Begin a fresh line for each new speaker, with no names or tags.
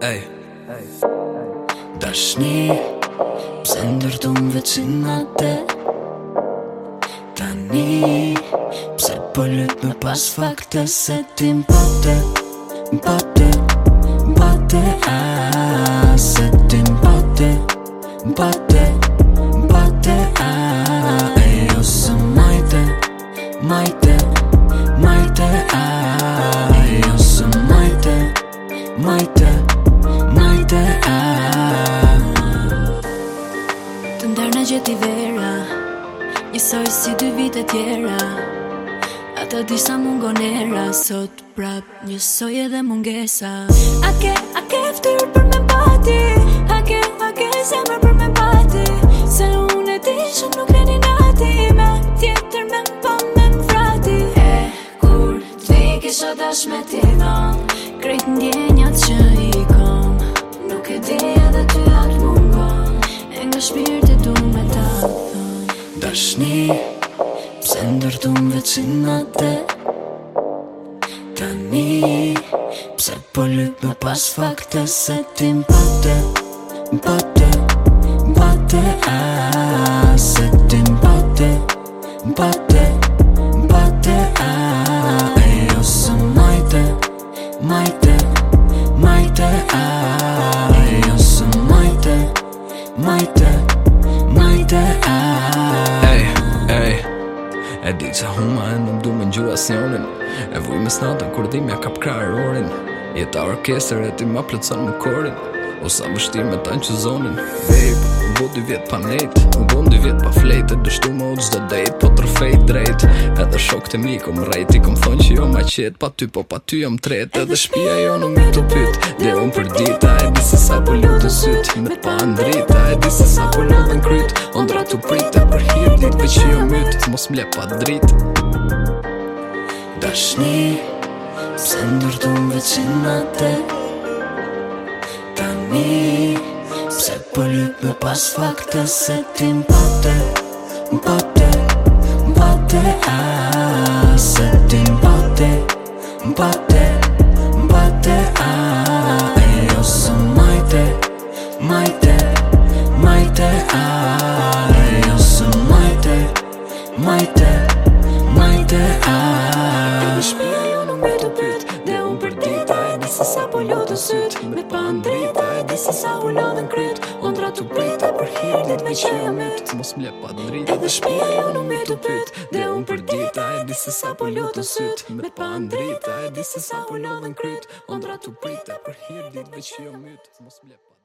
Ej Dashni Pse ndërtu më vecin nga te Tani Pse pëllët po me pas fakte Se ti më pate Më pate vitet i vera Njësoj si dy vitet tjera Ata disa mungon era Sot prap njësoj edhe mungesa A ke, a ke fëtyr për me mbati A ke, a ke zemër për me mbati Se unë e di nuk kreni nati Me tjetër me mpa me mfrati E kur të vi kisho dash me ti dhon Krejt ndjenjat që i kom Nuk e di edhe ty atë mungon E nga shpirti tashni Pse ndërtu më vecin atë Tani Pse po lyp më pas fakte Se ti më pate pate pate a, Se ti më pate pate pate a, E jo së majte Majte Majte a, E jo së majte Majte, majte të
Ej, ej E di që huma e nuk du me një asionin E vuj me snatën kur di me kap krarorin Jeta orkester e ti ma plëcon më korin Osa vështir me tanë që zonin Babe, u bo dy vjet pa nejt U bo në dy vjet pa flejt E dështu më ullë gjdo dejt Po tërfejt drejt Edhe shok të mi kom rejt I kom thonë që jo ma qetë Pa ty po pa ty jam tret Edhe shpia jo në më të pyt Dhe unë për dita E disë sa po syt Me pa ndrita E disë sa po kryt gjëra të pritë Për hirë ditë për që jo mytë Mos mle pa dritë
Dashni Pse ndërtu më atë Tani Pse pëllit po me pas fakte Se ti më pate Më pate Se ti më pate me të pyt Dhe unë për dita e disi sa po lotë Me pa drita
e disi sa u lodhe kryt Londra të prita për hirë Mos mle pa drita Edhe shpia jo në me të pyt Dhe unë për dita e disi sa po lotë Me pa drita e disi sa u lodhe kryt Londra të prita për hirë Mos mle pa